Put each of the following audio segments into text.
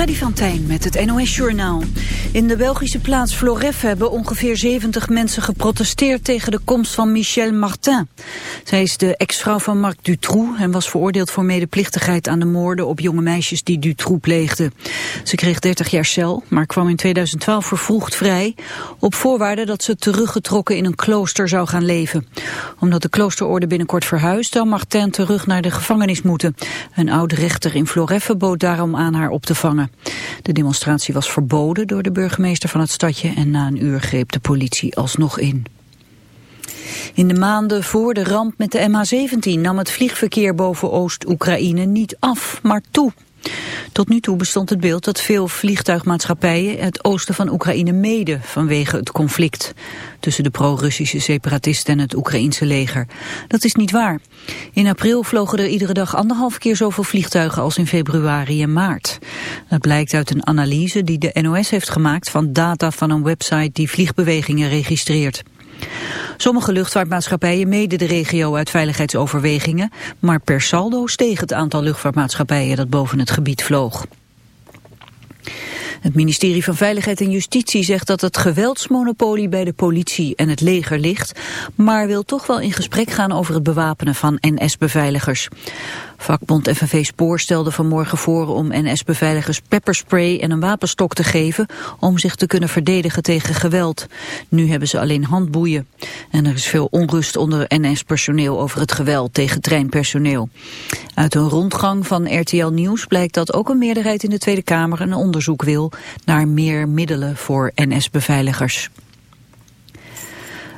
Freddy van Tijn met het NOS-journaal. In de Belgische plaats Floref hebben ongeveer 70 mensen geprotesteerd tegen de komst van Michel Martin. Zij is de ex-vrouw van Marc Dutroux en was veroordeeld voor medeplichtigheid aan de moorden op jonge meisjes die Dutroux pleegde. Ze kreeg 30 jaar cel, maar kwam in 2012 vervroegd vrij, op voorwaarde dat ze teruggetrokken in een klooster zou gaan leven. Omdat de kloosterorde binnenkort verhuist, zou Martin terug naar de gevangenis moeten. Een oude rechter in Floreffe bood daarom aan haar op te vangen. De demonstratie was verboden door de burgemeester van het stadje en na een uur greep de politie alsnog in. In de maanden voor de ramp met de MH17 nam het vliegverkeer boven Oost-Oekraïne niet af, maar toe. Tot nu toe bestond het beeld dat veel vliegtuigmaatschappijen het oosten van Oekraïne meden vanwege het conflict tussen de pro-Russische separatisten en het Oekraïense leger. Dat is niet waar. In april vlogen er iedere dag anderhalf keer zoveel vliegtuigen als in februari en maart. Dat blijkt uit een analyse die de NOS heeft gemaakt van data van een website die vliegbewegingen registreert. Sommige luchtvaartmaatschappijen meden de regio uit veiligheidsoverwegingen, maar per saldo steeg het aantal luchtvaartmaatschappijen dat boven het gebied vloog. Het ministerie van Veiligheid en Justitie zegt dat het geweldsmonopolie bij de politie en het leger ligt, maar wil toch wel in gesprek gaan over het bewapenen van NS-beveiligers. Vakbond FNV Spoor stelde vanmorgen voor om NS-beveiligers pepperspray en een wapenstok te geven om zich te kunnen verdedigen tegen geweld. Nu hebben ze alleen handboeien. En er is veel onrust onder NS-personeel over het geweld tegen treinpersoneel. Uit een rondgang van RTL Nieuws blijkt dat ook een meerderheid in de Tweede Kamer een onderzoek wil naar meer middelen voor NS-beveiligers.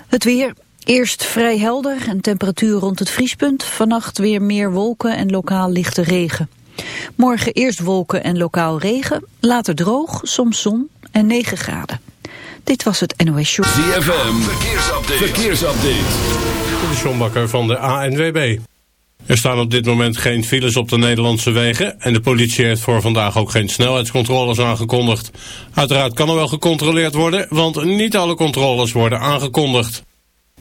Het weer, Eerst vrij helder en temperatuur rond het vriespunt. Vannacht weer meer wolken en lokaal lichte regen. Morgen eerst wolken en lokaal regen. Later droog, soms zon en 9 graden. Dit was het NOS Show. ZFM, verkeersupdate. verkeersupdate. De Sjombakker van de ANWB. Er staan op dit moment geen files op de Nederlandse wegen... en de politie heeft voor vandaag ook geen snelheidscontroles aangekondigd. Uiteraard kan er wel gecontroleerd worden... want niet alle controles worden aangekondigd.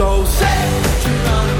So say what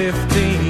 15.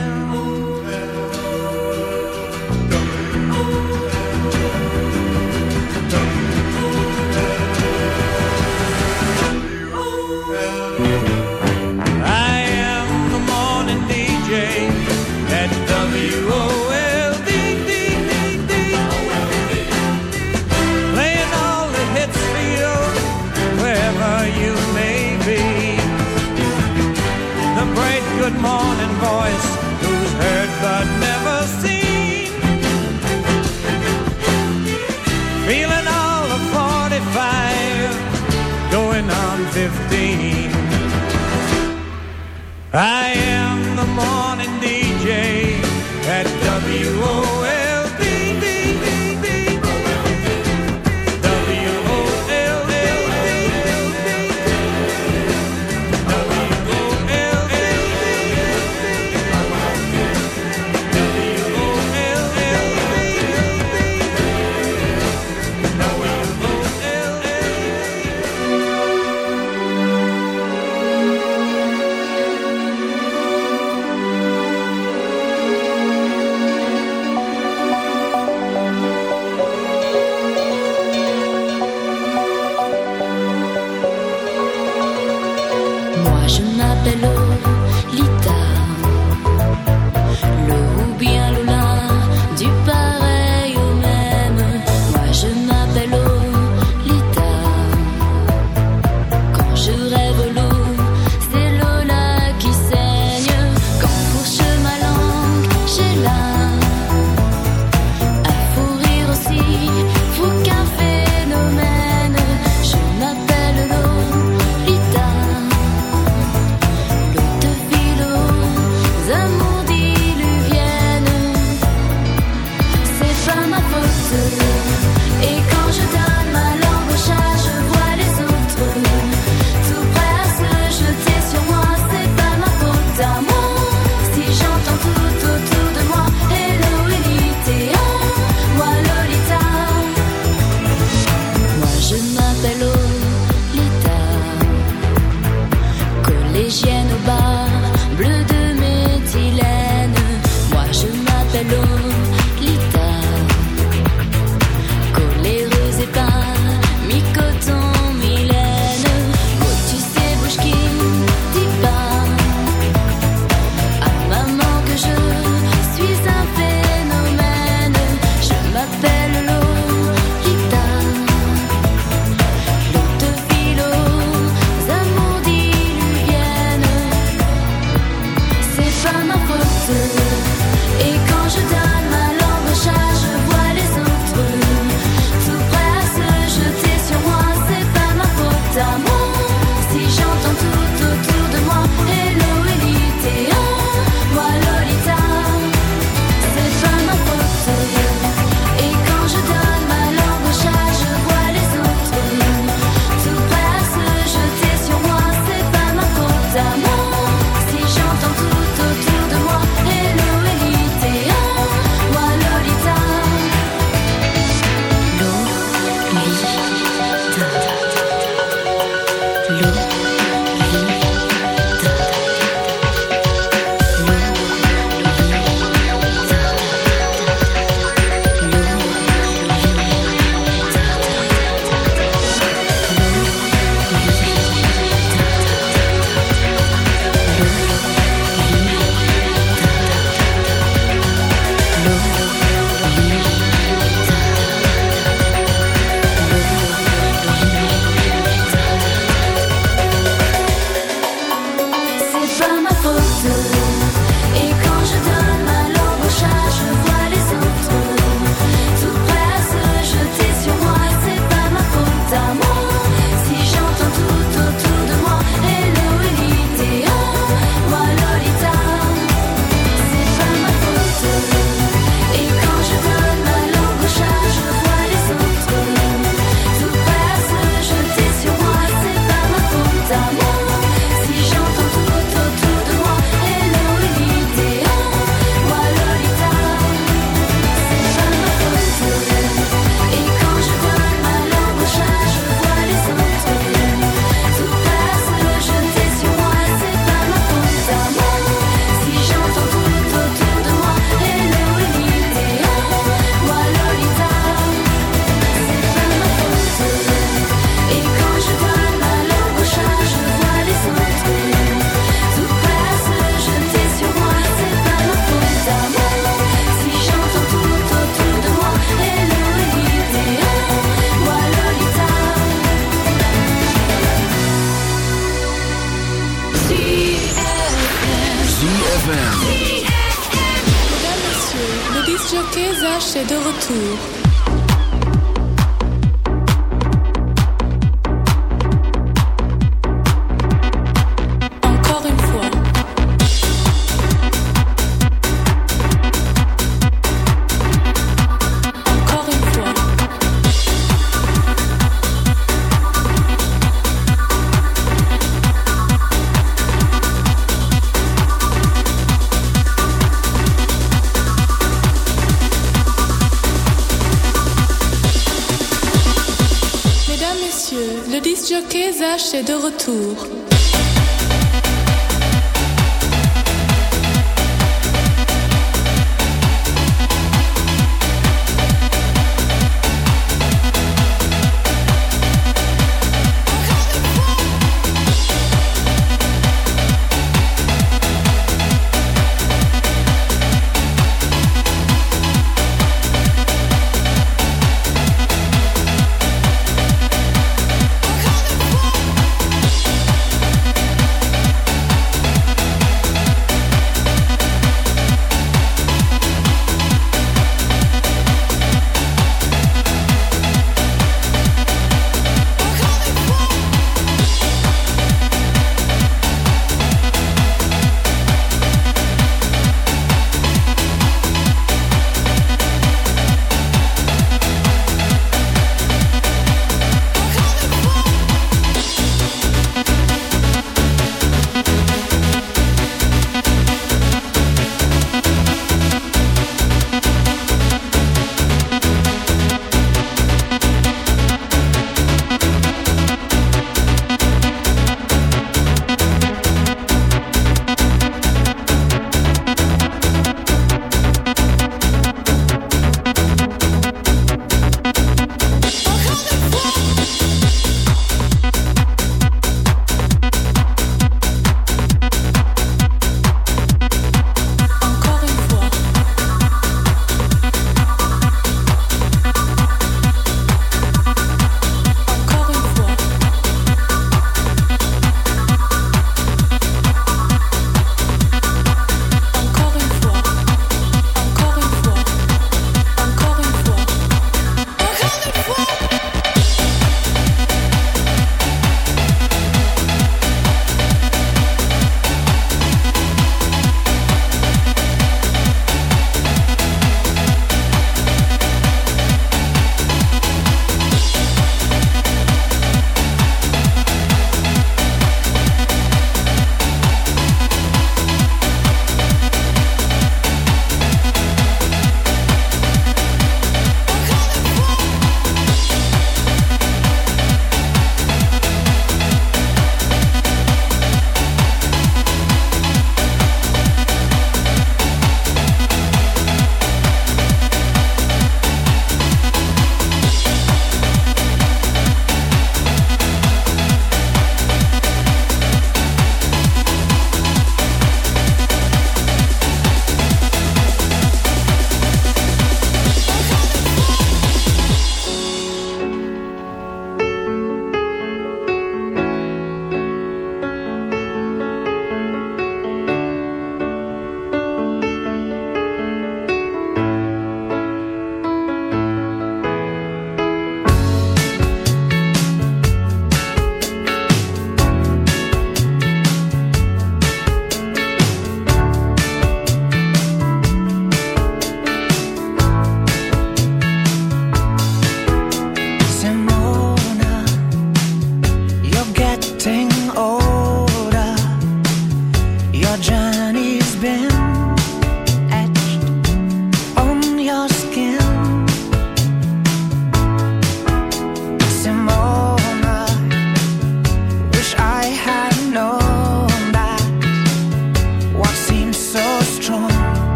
I am the morning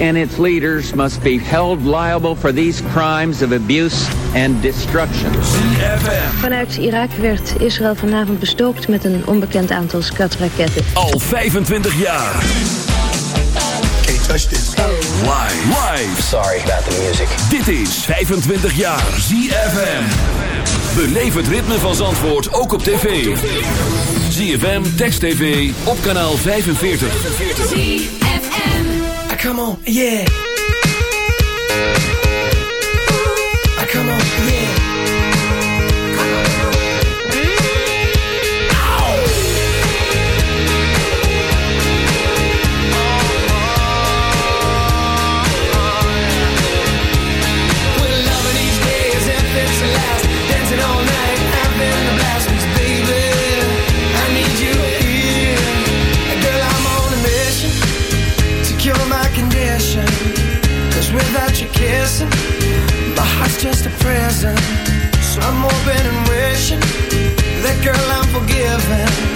and its leaders must be held liable for these crimes of abuse and destruction. Vanuit Irak werd Israël vanavond bestookt met een onbekend aantal skatraketten. Al 25 jaar. Can't touch this. Live. Live. Sorry about the music. Dit is 25 jaar ZFM. Beleef het ritme van Zandvoort ook op tv. ZFM, Text TV, op kanaal 45. Come on, yeah. Just a prison. So I'm hoping and wishing that girl I'm forgiven.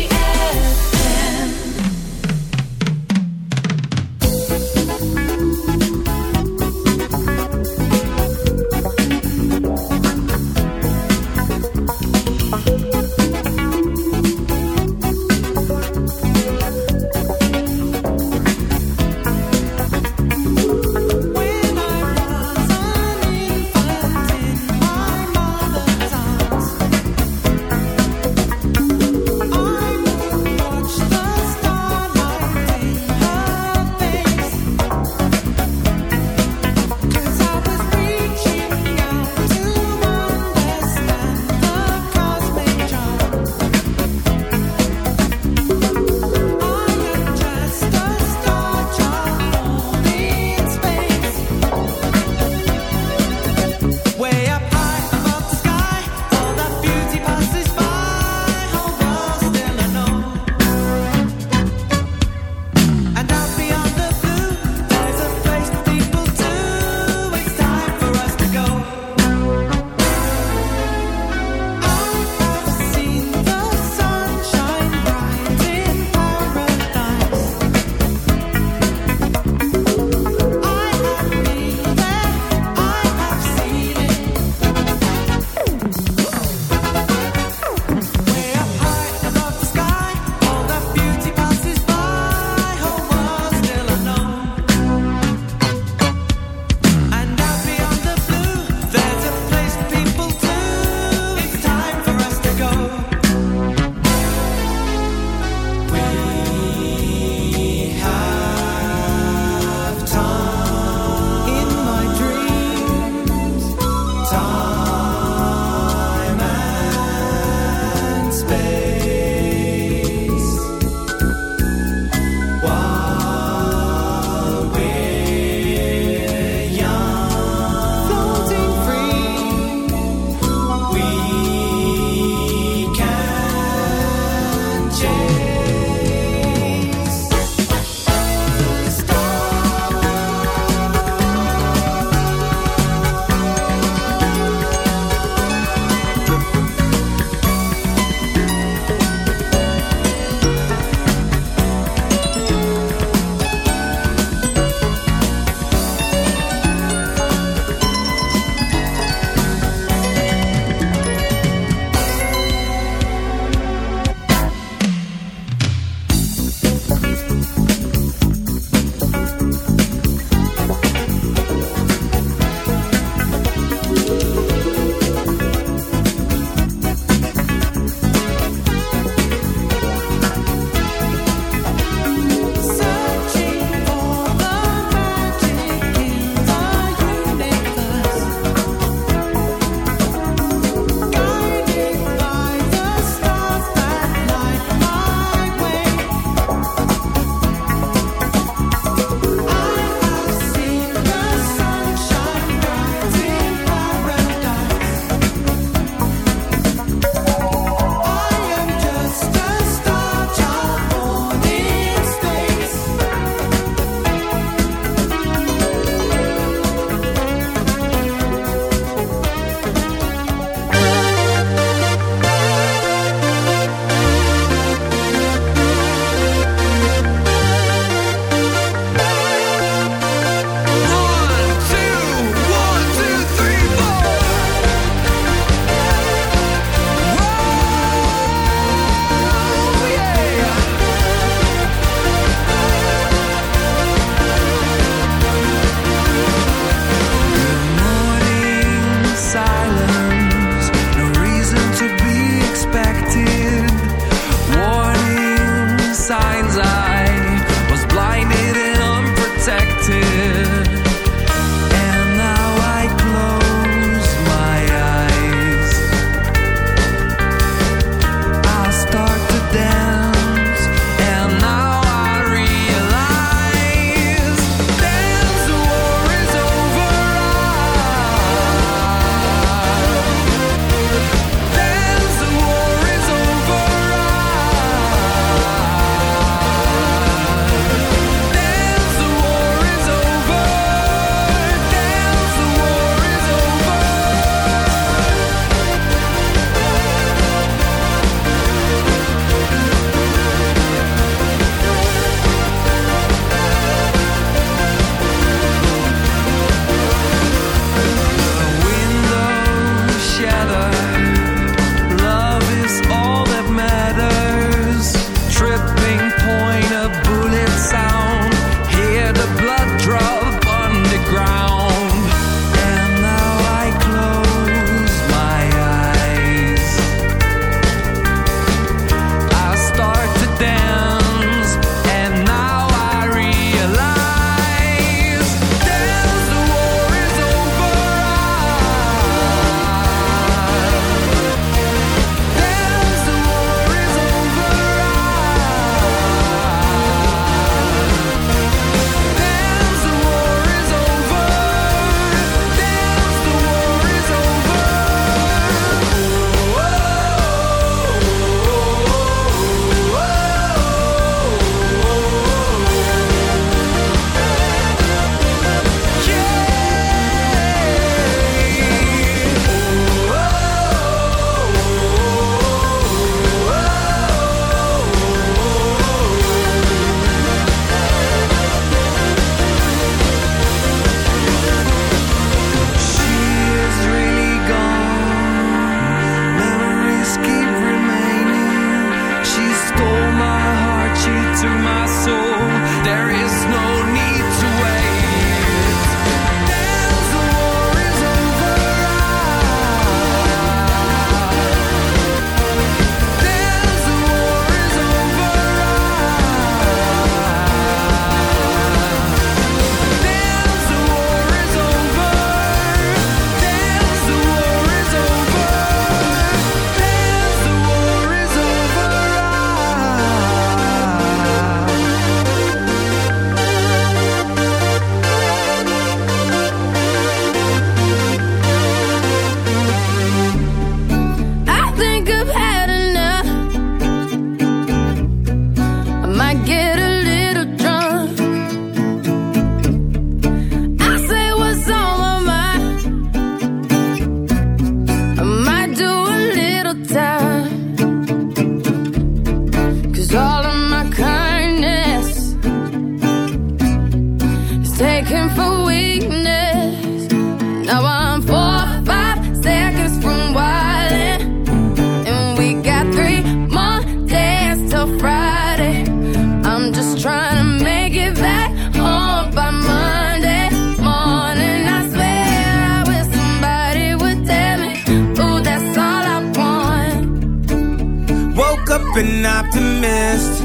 An optimist.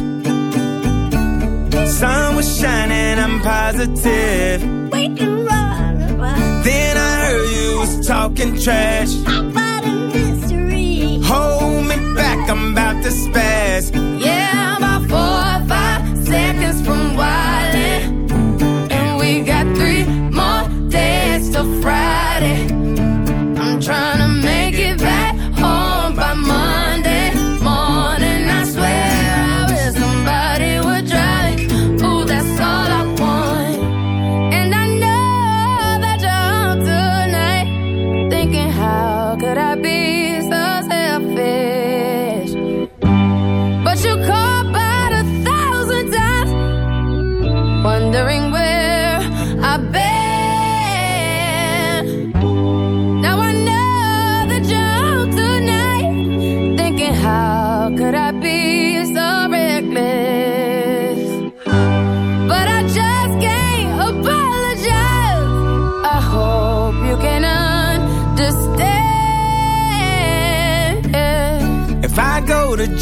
Sun was shining, I'm positive. Then I heard you was talking trash. About a mystery. Hold me back, I'm about to spaz. Yeah, about four or five seconds from wildin'.